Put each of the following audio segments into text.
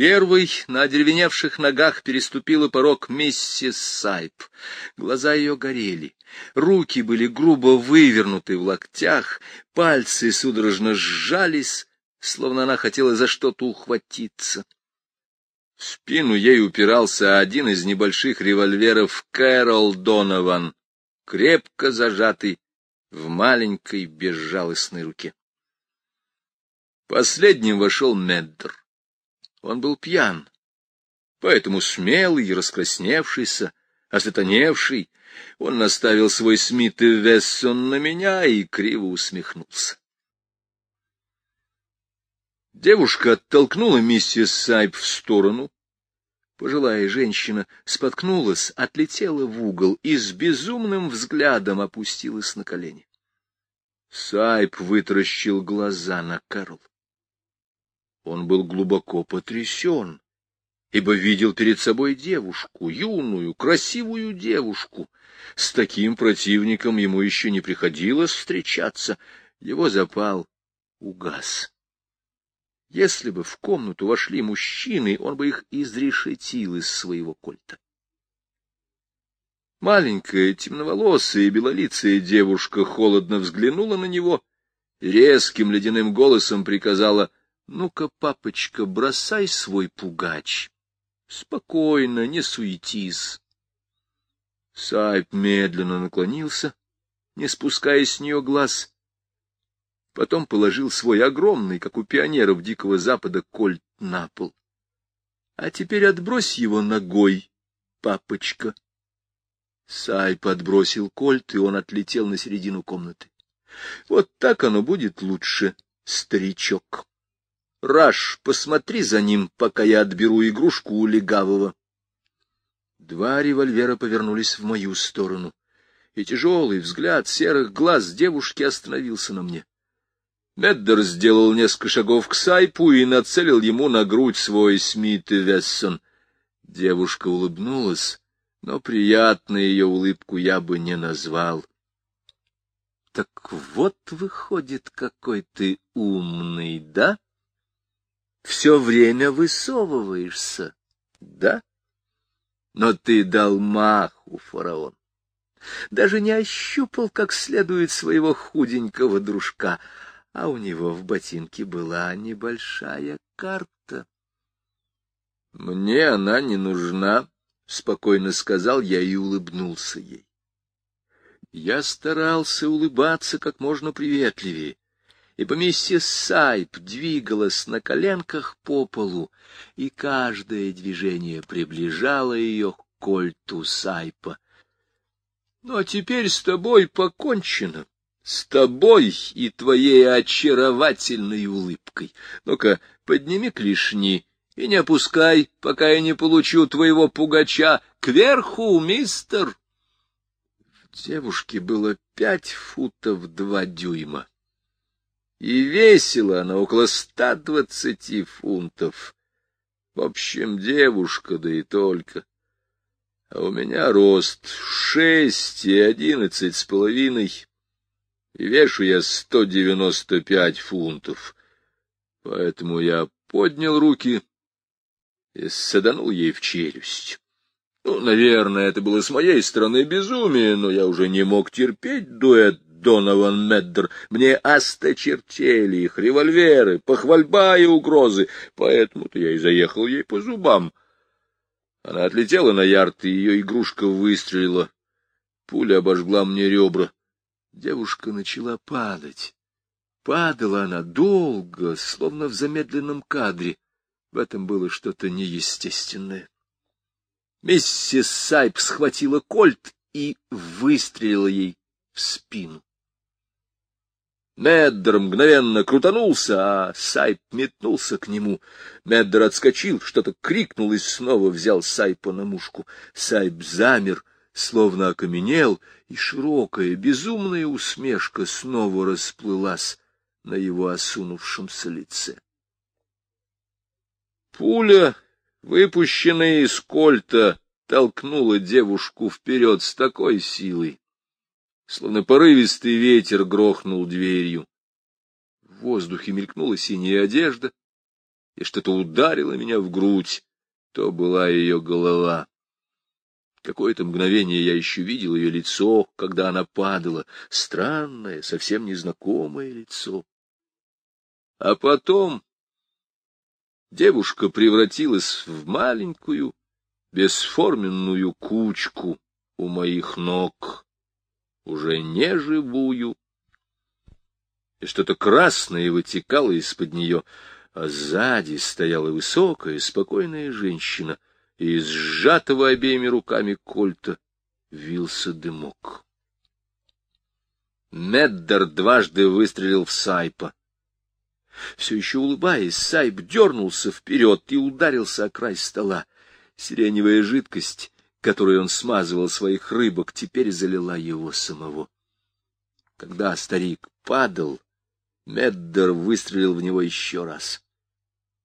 Первый на одеревеневших ногах переступила порог миссис Сайп. Глаза ее горели, руки были грубо вывернуты в локтях, пальцы судорожно сжались, словно она хотела за что-то ухватиться. В спину ей упирался один из небольших револьверов Кэрол Донован, крепко зажатый в маленькой безжалостной руке. Последним вошел Меддер. Он был пьян, поэтому смелый и раскрасневшийся, осатаневший, он наставил свой Смит и Вессон на меня и криво усмехнулся. Девушка оттолкнула миссис Сайп в сторону. Пожилая женщина споткнулась, отлетела в угол и с безумным взглядом опустилась на колени. Сайп вытаращил глаза на Карл. Он был глубоко потрясен, ибо видел перед собой девушку, юную, красивую девушку. С таким противником ему еще не приходилось встречаться. Его запал угас. Если бы в комнату вошли мужчины, он бы их изрешетил из своего кольта. Маленькая, темноволосая и белолицая девушка холодно взглянула на него и резким ледяным голосом приказала ну-ка, папочка, бросай свой пугач. Спокойно, не суетись. Сайп медленно наклонился, не спуская с нее глаз. Потом положил свой огромный, как у пионеров Дикого Запада, кольт на пол. А теперь отбрось его ногой, папочка. Сайп отбросил кольт, и он отлетел на середину комнаты. Вот так оно будет лучше, старичок. Раш, посмотри за ним, пока я отберу игрушку у легавого. Два револьвера повернулись в мою сторону, и тяжелый взгляд серых глаз девушки остановился на мне. Меддер сделал несколько шагов к Сайпу и нацелил ему на грудь свой Смит и Вессон. Девушка улыбнулась, но приятно ее улыбку я бы не назвал. — Так вот, выходит, какой ты умный, да? Все время высовываешься, да? Но ты дал маху, фараон. Даже не ощупал как следует своего худенького дружка, а у него в ботинке была небольшая карта. — Мне она не нужна, — спокойно сказал я и улыбнулся ей. Я старался улыбаться как можно приветливее, ибо миссис Сайп двигалась на коленках по полу, и каждое движение приближало ее к кольту Сайпа. — Ну, а теперь с тобой покончено, с тобой и твоей очаровательной улыбкой. Ну-ка, подними клешни и не опускай, пока я не получу твоего пугача. Кверху, мистер! Девушке было пять футов два дюйма и весила она около ста двадцати фунтов. В общем, девушка, да и только. А у меня рост шесть и одиннадцать с половиной, и вешу я сто девяносто пять фунтов. Поэтому я поднял руки и саданул ей в челюсть. Ну, наверное, это было с моей стороны безумие, но я уже не мог терпеть дуэт Донован Меддер. Мне осточертели их револьверы, похвальба и угрозы, поэтому-то я и заехал ей по зубам. Она отлетела на ярд, и ее игрушка выстрелила. Пуля обожгла мне ребра. Девушка начала падать. Падала она долго, словно в замедленном кадре. В этом было что-то неестественное. Миссис Сайп схватила кольт и выстрелила ей в спину. Меддер мгновенно крутанулся, а Сайп метнулся к нему. Меддер отскочил, что-то крикнул и снова взял Сайпа на мушку. Сайп замер, словно окаменел, и широкая, безумная усмешка снова расплылась на его осунувшемся лице. Пуля, выпущенная из кольта, толкнула девушку вперед с такой силой, словно порывистый ветер грохнул дверью. В воздухе мелькнула синяя одежда, и что-то ударило меня в грудь, то была ее голова. Какое-то мгновение я еще видел ее лицо, когда она падала, странное, совсем незнакомое лицо. А потом девушка превратилась в маленькую, бесформенную кучку у моих ног, уже не живую, и что-то красное вытекало из-под нее, а сзади стояла высокая, спокойная женщина, и из сжатого обеими руками кольта вился дымок. Меддер дважды выстрелил в Сайпа. Все еще улыбаясь, Сайп дернулся вперед и ударился о край стола. Сиреневая жидкость, которой он смазывал своих рыбок, теперь залила его самого. Когда старик падал, Меддер выстрелил в него еще раз.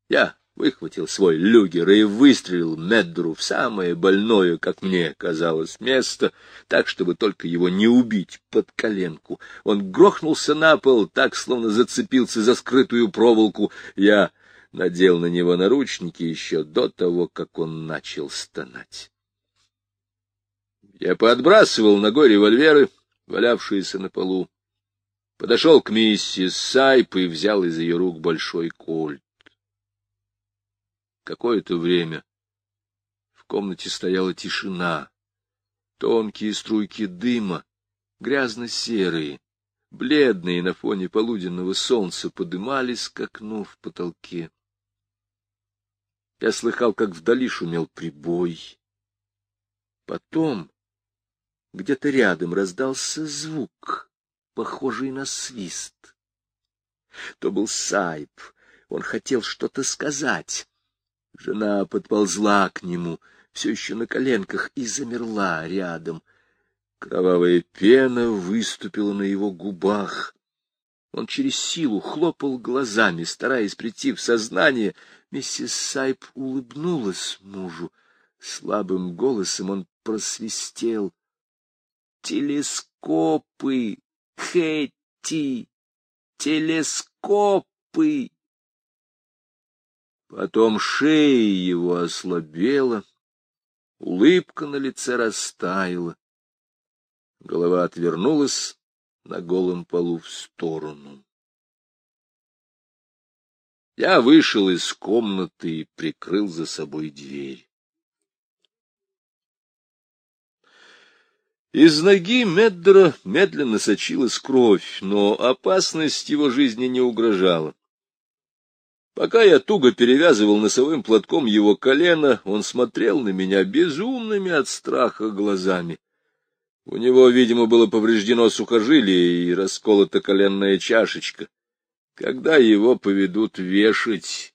Я выхватил свой люгер и выстрелил Меддеру в самое больное, как мне казалось, место, так, чтобы только его не убить под коленку. Он грохнулся на пол, так, словно зацепился за скрытую проволоку. Я надел на него наручники еще до того, как он начал стонать. Я подбрасывал ногой револьверы, валявшиеся на полу подошел к миссис Сайп и взял из ее рук большой кольт. Какое-то время в комнате стояла тишина. Тонкие струйки дыма, грязно-серые, бледные на фоне полуденного солнца, подымались к окну в потолке. Я слыхал, как вдали шумел прибой. Потом где-то рядом раздался звук похожий на свист. То был Сайп. Он хотел что-то сказать. Жена подползла к нему, все еще на коленках, и замерла рядом. Кровавая пена выступила на его губах. Он через силу хлопал глазами, стараясь прийти в сознание. Миссис Сайп улыбнулась мужу. Слабым голосом он просвистел. «Телескопы! Хэти, телескопы. Потом шея его ослабела, улыбка на лице растаяла. Голова отвернулась на голом полу в сторону. Я вышел из комнаты и прикрыл за собой дверь. Из ноги Меддера медленно сочилась кровь, но опасность его жизни не угрожала. Пока я туго перевязывал носовым платком его колено, он смотрел на меня безумными от страха глазами. У него, видимо, было повреждено сухожилие и расколота коленная чашечка. Когда его поведут вешать,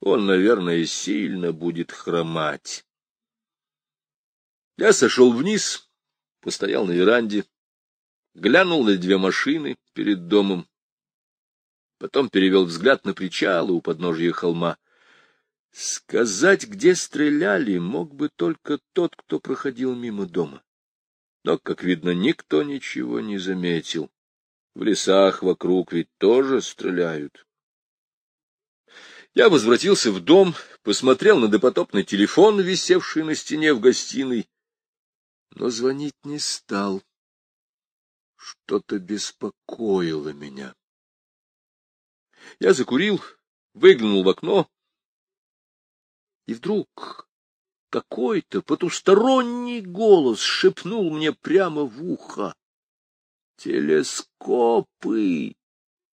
он, наверное, сильно будет хромать. Я сошел вниз постоял на веранде, глянул на две машины перед домом, потом перевел взгляд на причалы у подножия холма. Сказать, где стреляли, мог бы только тот, кто проходил мимо дома. Но, как видно, никто ничего не заметил. В лесах вокруг ведь тоже стреляют. Я возвратился в дом, посмотрел на допотопный телефон, висевший на стене в гостиной, но звонить не стал. Что-то беспокоило меня. Я закурил, выглянул в окно, и вдруг какой-то потусторонний голос шепнул мне прямо в ухо. «Телескопы!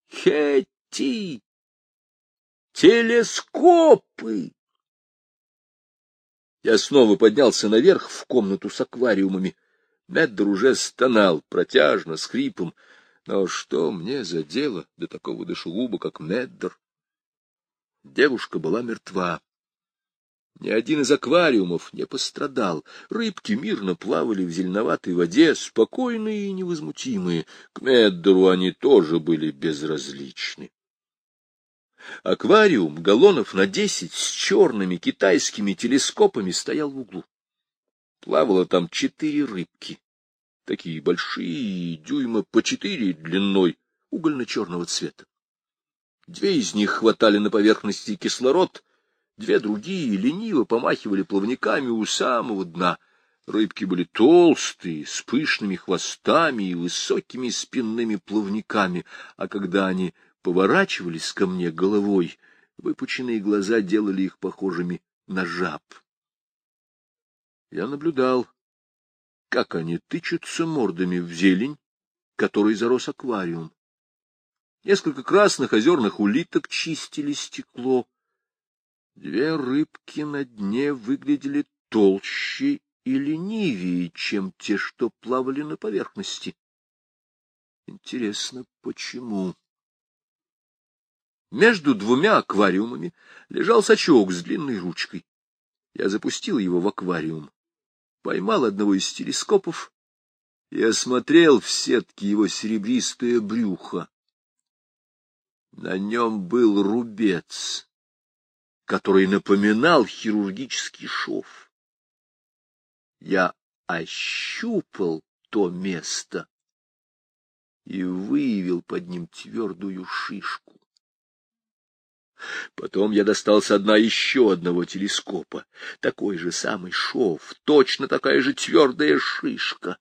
Хетти! Телескопы!» Я снова поднялся наверх в комнату с аквариумами. Меддер уже стонал протяжно, с хрипом. Но что мне за дело до такого душегуба, как Меддер? Девушка была мертва. Ни один из аквариумов не пострадал. Рыбки мирно плавали в зеленоватой воде, спокойные и невозмутимые. К Меддеру они тоже были безразличны. Аквариум галлонов на десять с черными китайскими телескопами стоял в углу. Плавало там четыре рыбки, такие большие, дюйма по четыре длиной, угольно-черного цвета. Две из них хватали на поверхности кислород, две другие лениво помахивали плавниками у самого дна. Рыбки были толстые, с пышными хвостами и высокими спинными плавниками, а когда они поворачивались ко мне головой, выпученные глаза делали их похожими на жаб. Я наблюдал, как они тычутся мордами в зелень, которой зарос аквариум. Несколько красных озерных улиток чистили стекло. Две рыбки на дне выглядели толще и ленивее, чем те, что плавали на поверхности. Интересно, почему? Между двумя аквариумами лежал сачок с длинной ручкой. Я запустил его в аквариум поймал одного из телескопов и осмотрел в сетке его серебристое брюхо. На нем был рубец, который напоминал хирургический шов. Я ощупал то место и выявил под ним твердую шишку. Потом я достал со дна еще одного телескопа. Такой же самый шов, точно такая же твердая шишка.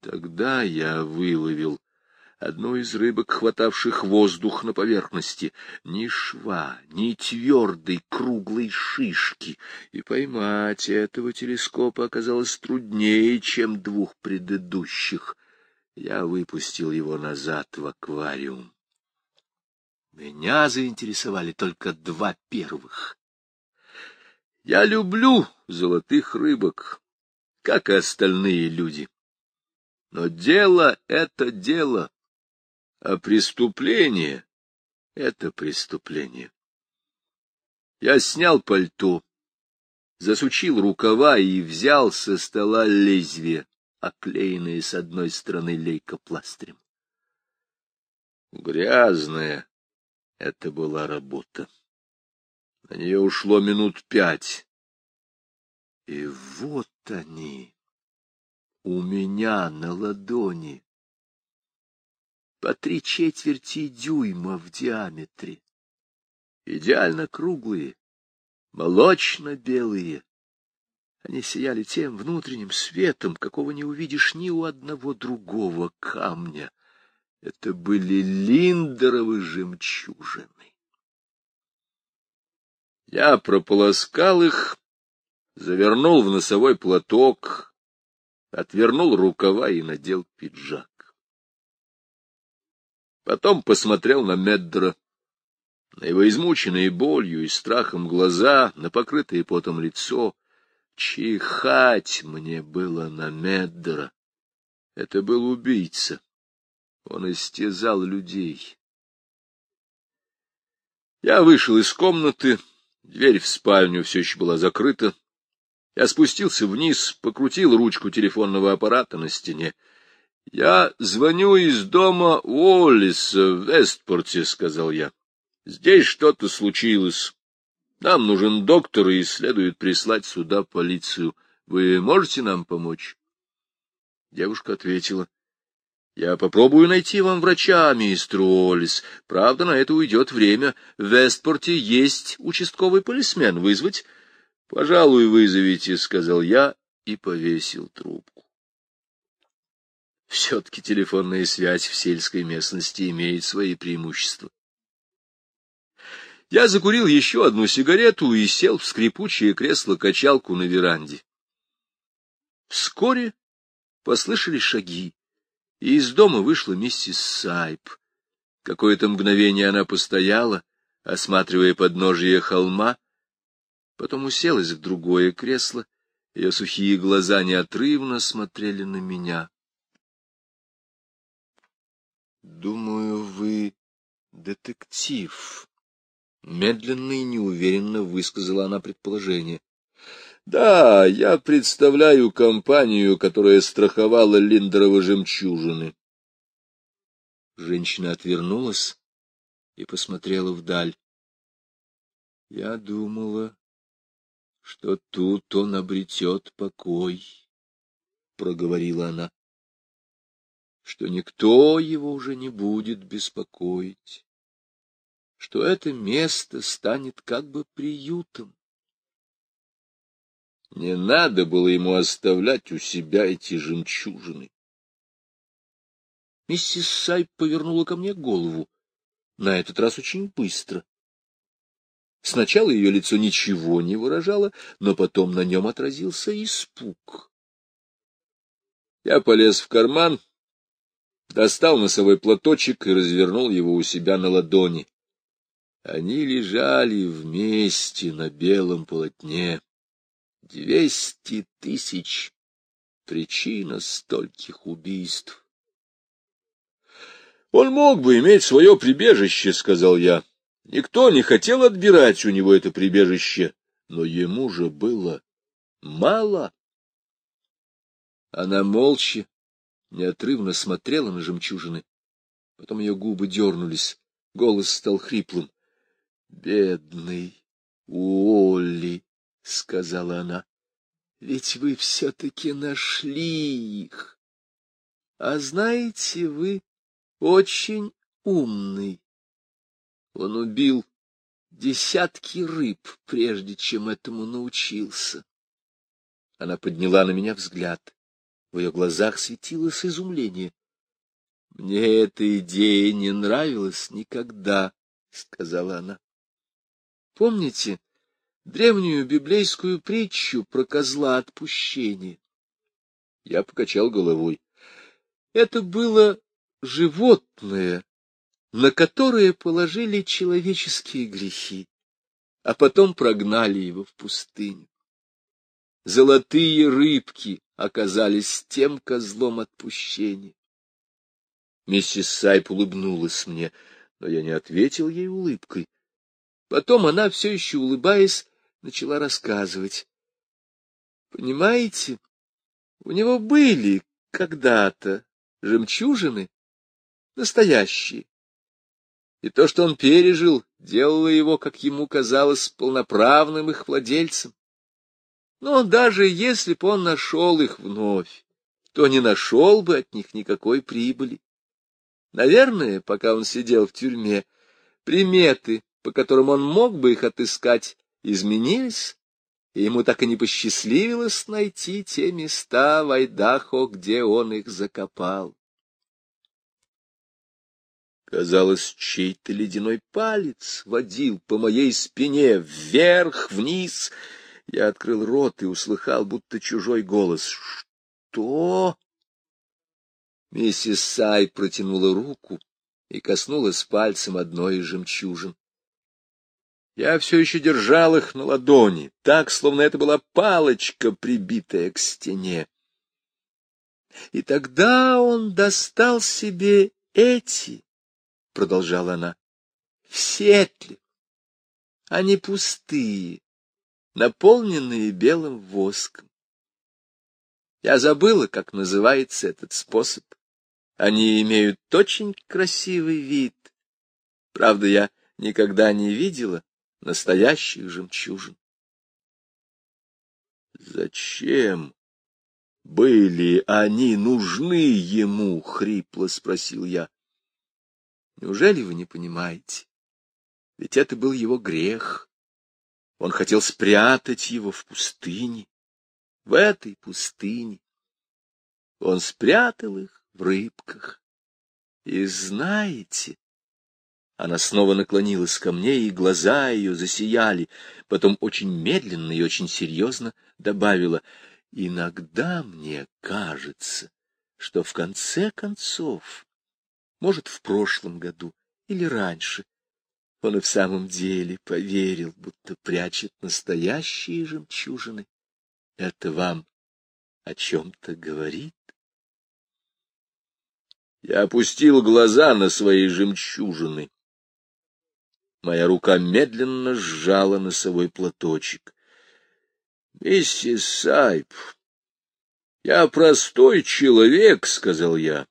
Тогда я выловил одну из рыбок, хватавших воздух на поверхности, ни шва, ни твердой круглой шишки, и поймать этого телескопа оказалось труднее, чем двух предыдущих. Я выпустил его назад в аквариум. Меня заинтересовали только два первых. Я люблю золотых рыбок, как и остальные люди. Но дело — это дело, а преступление — это преступление. Я снял пальто, засучил рукава и взял со стола лезвие, оклеенное с одной стороны лейкопластырем. Грязное, это была работа. На нее ушло минут пять. И вот они, у меня на ладони, по три четверти дюйма в диаметре, идеально круглые, молочно-белые. Они сияли тем внутренним светом, какого не увидишь ни у одного другого камня. Это были линдеровы жемчужины. Я прополоскал их, завернул в носовой платок, отвернул рукава и надел пиджак. Потом посмотрел на Меддера, на его измученные болью и страхом глаза, на покрытое потом лицо. Чихать мне было на Меддера. Это был убийца. Он истязал людей. Я вышел из комнаты, дверь в спальню все еще была закрыта. Я спустился вниз, покрутил ручку телефонного аппарата на стене. — Я звоню из дома Уоллиса в Вестпорте, — сказал я. — Здесь что-то случилось. Нам нужен доктор, и следует прислать сюда полицию. Вы можете нам помочь? Девушка ответила. — я попробую найти вам врача, мистер Уоллес. Правда, на это уйдет время. В Вестпорте есть участковый полисмен. Вызвать? — Пожалуй, вызовите, — сказал я и повесил трубку. Все-таки телефонная связь в сельской местности имеет свои преимущества. Я закурил еще одну сигарету и сел в скрипучее кресло-качалку на веранде. Вскоре послышались шаги и из дома вышла миссис Сайп. Какое-то мгновение она постояла, осматривая подножие холма, потом уселась в другое кресло, ее сухие глаза неотрывно смотрели на меня. — Думаю, вы детектив. Медленно и неуверенно высказала она предположение. Да, я представляю компанию, которая страховала Линдерова жемчужины. Женщина отвернулась и посмотрела вдаль. Я думала, что тут он обретет покой, — проговорила она, — что никто его уже не будет беспокоить. что это место станет как бы приютом. Не надо было ему оставлять у себя эти жемчужины. Миссис Сайп повернула ко мне голову, на этот раз очень быстро. Сначала ее лицо ничего не выражало, но потом на нем отразился испуг. Я полез в карман, достал носовой платочек и развернул его у себя на ладони. Они лежали вместе на белом полотне. Двести тысяч. Причина стольких убийств. Он мог бы иметь свое прибежище, — сказал я. Никто не хотел отбирать у него это прибежище, но ему же было мало. Она молча, неотрывно смотрела на жемчужины. Потом ее губы дернулись, голос стал хриплым. — Бедный Уолли, — сказала она, — ведь вы все-таки нашли их. А знаете, вы очень умный. Он убил десятки рыб, прежде чем этому научился. Она подняла на меня взгляд. В ее глазах светилось изумление. — Мне эта идея не нравилась никогда, — сказала она. — Помните древнюю библейскую притчу про козла отпущения? Я покачал головой. Это было животное, на которое положили человеческие грехи, а потом прогнали его в пустыню. Золотые рыбки оказались тем козлом отпущения. Миссис Сайп улыбнулась мне, но я не ответил ей улыбкой. Потом она, все еще улыбаясь, начала рассказывать. Понимаете, у него были когда-то жемчужины, настоящие. И то, что он пережил, делало его, как ему казалось, полноправным их владельцем. Но даже если бы он нашел их вновь, то не нашел бы от них никакой прибыли. Наверное, пока он сидел в тюрьме, приметы, по которым он мог бы их отыскать, изменились, и ему так и не посчастливилось найти те места в Айдахо, где он их закопал. Казалось, чей-то ледяной палец водил по моей спине вверх-вниз. Я открыл рот и услыхал, будто чужой голос. «Что?» Миссис Сай протянула руку и коснулась пальцем одной из жемчужин. Я все еще держал их на ладони, так, словно это была палочка, прибитая к стене. И тогда он достал себе эти — продолжала она, — в Сетле. Они пустые, наполненные белым воском. Я забыла, как называется этот способ. Они имеют очень красивый вид. Правда, я никогда не видела настоящих жемчужин. Зачем были они нужны ему? — хрипло спросил я. Неужели вы не понимаете? Ведь это был его грех. Он хотел спрятать его в пустыне, в этой пустыне. Он спрятал их в рыбках. И знаете, она снова наклонилась ко мне, и глаза ее засияли, потом очень медленно и очень серьезно добавила, «Иногда мне кажется, что в конце концов может, в прошлом году или раньше. Он и в самом деле поверил, будто прячет настоящие жемчужины. Это вам о чем-то говорит? Я опустил глаза на свои жемчужины. Моя рука медленно сжала носовой платочек. — Миссис Сайп, я простой человек, — сказал я.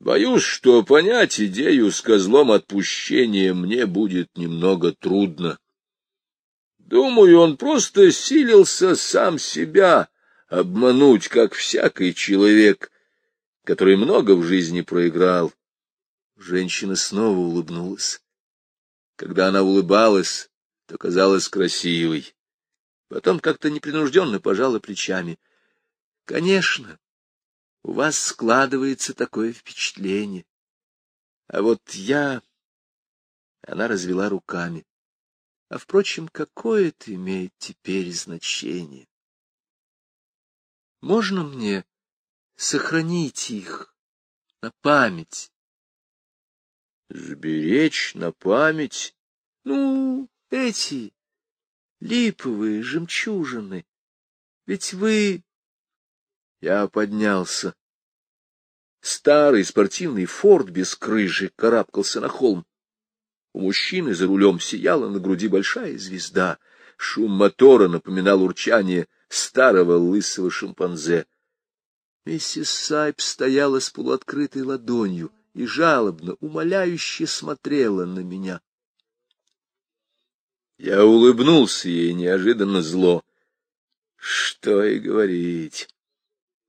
Боюсь, что понять идею с козлом отпущения мне будет немного трудно. Думаю, он просто силился сам себя обмануть, как всякий человек, который много в жизни проиграл. Женщина снова улыбнулась. Когда она улыбалась, то казалась красивой. Потом как-то непринужденно пожала плечами. — Конечно, у вас складывается такое впечатление. А вот я... Она развела руками. А, впрочем, какое это имеет теперь значение? Можно мне сохранить их на память? Сберечь на память? Ну, эти липовые жемчужины. Ведь вы... Я поднялся. Старый спортивный форт без крыши карабкался на холм. У мужчины за рулем сияла на груди большая звезда. Шум мотора напоминал урчание старого лысого шимпанзе. Миссис Сайп стояла с полуоткрытой ладонью и жалобно, умоляюще смотрела на меня. Я улыбнулся ей неожиданно зло. Что и говорить.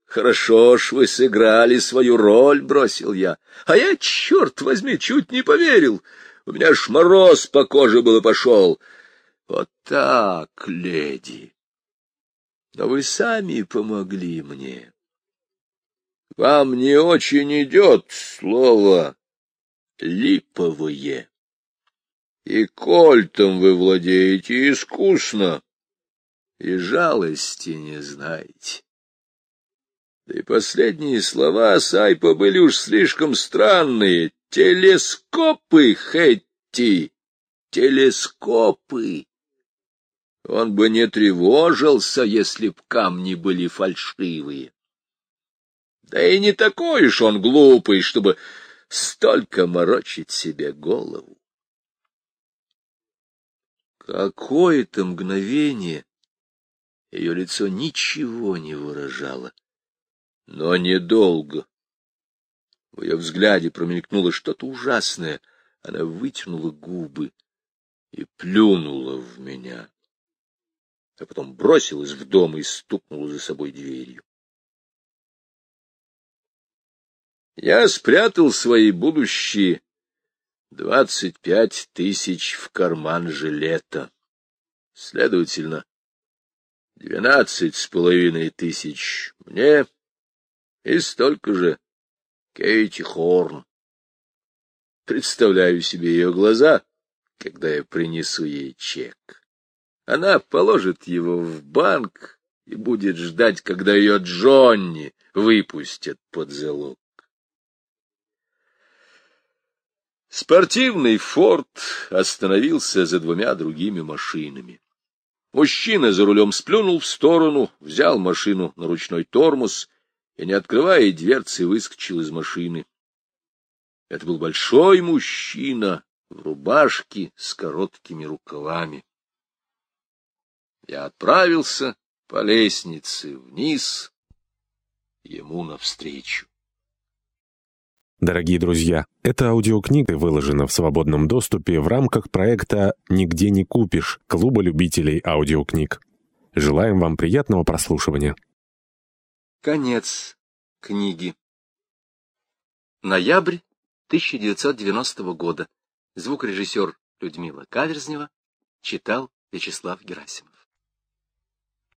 Хорошо ж вы сыграли свою роль, бросил я. А я, черт возьми, чуть не поверил. У меня ж мороз по коже было пошел. Вот так, леди. Но вы сами помогли мне. Вам не очень идет слово «липовые». И кольтом вы владеете искусно, и жалости не знаете. Да и последние слова Сайпа были уж слишком странные. Телескопы, Хэтти, телескопы. Он бы не тревожился, если б камни были фальшивые. Да и не такой уж он глупый, чтобы столько морочить себе голову. Какое-то мгновение ее лицо ничего не выражало но недолго. В ее взгляде промелькнуло что-то ужасное. Она вытянула губы и плюнула в меня, а потом бросилась в дом и стукнула за собой дверью. Я спрятал свои будущие двадцать пять тысяч в карман жилета. Следовательно, двенадцать с половиной тысяч мне, и столько же Кейти Хорн. Представляю себе ее глаза, когда я принесу ей чек. Она положит его в банк и будет ждать, когда ее Джонни выпустят под залог. Спортивный форт остановился за двумя другими машинами. Мужчина за рулем сплюнул в сторону, взял машину на ручной тормоз и, не открывая дверцы, выскочил из машины. Это был большой мужчина в рубашке с короткими рукавами. Я отправился по лестнице вниз, ему навстречу. Дорогие друзья, эта аудиокнига выложена в свободном доступе в рамках проекта «Нигде не купишь» Клуба любителей аудиокниг. Желаем вам приятного прослушивания. Конец книги. Ноябрь 1990 года. Звукорежиссер Людмила Каверзнева читал Вячеслав Герасимов.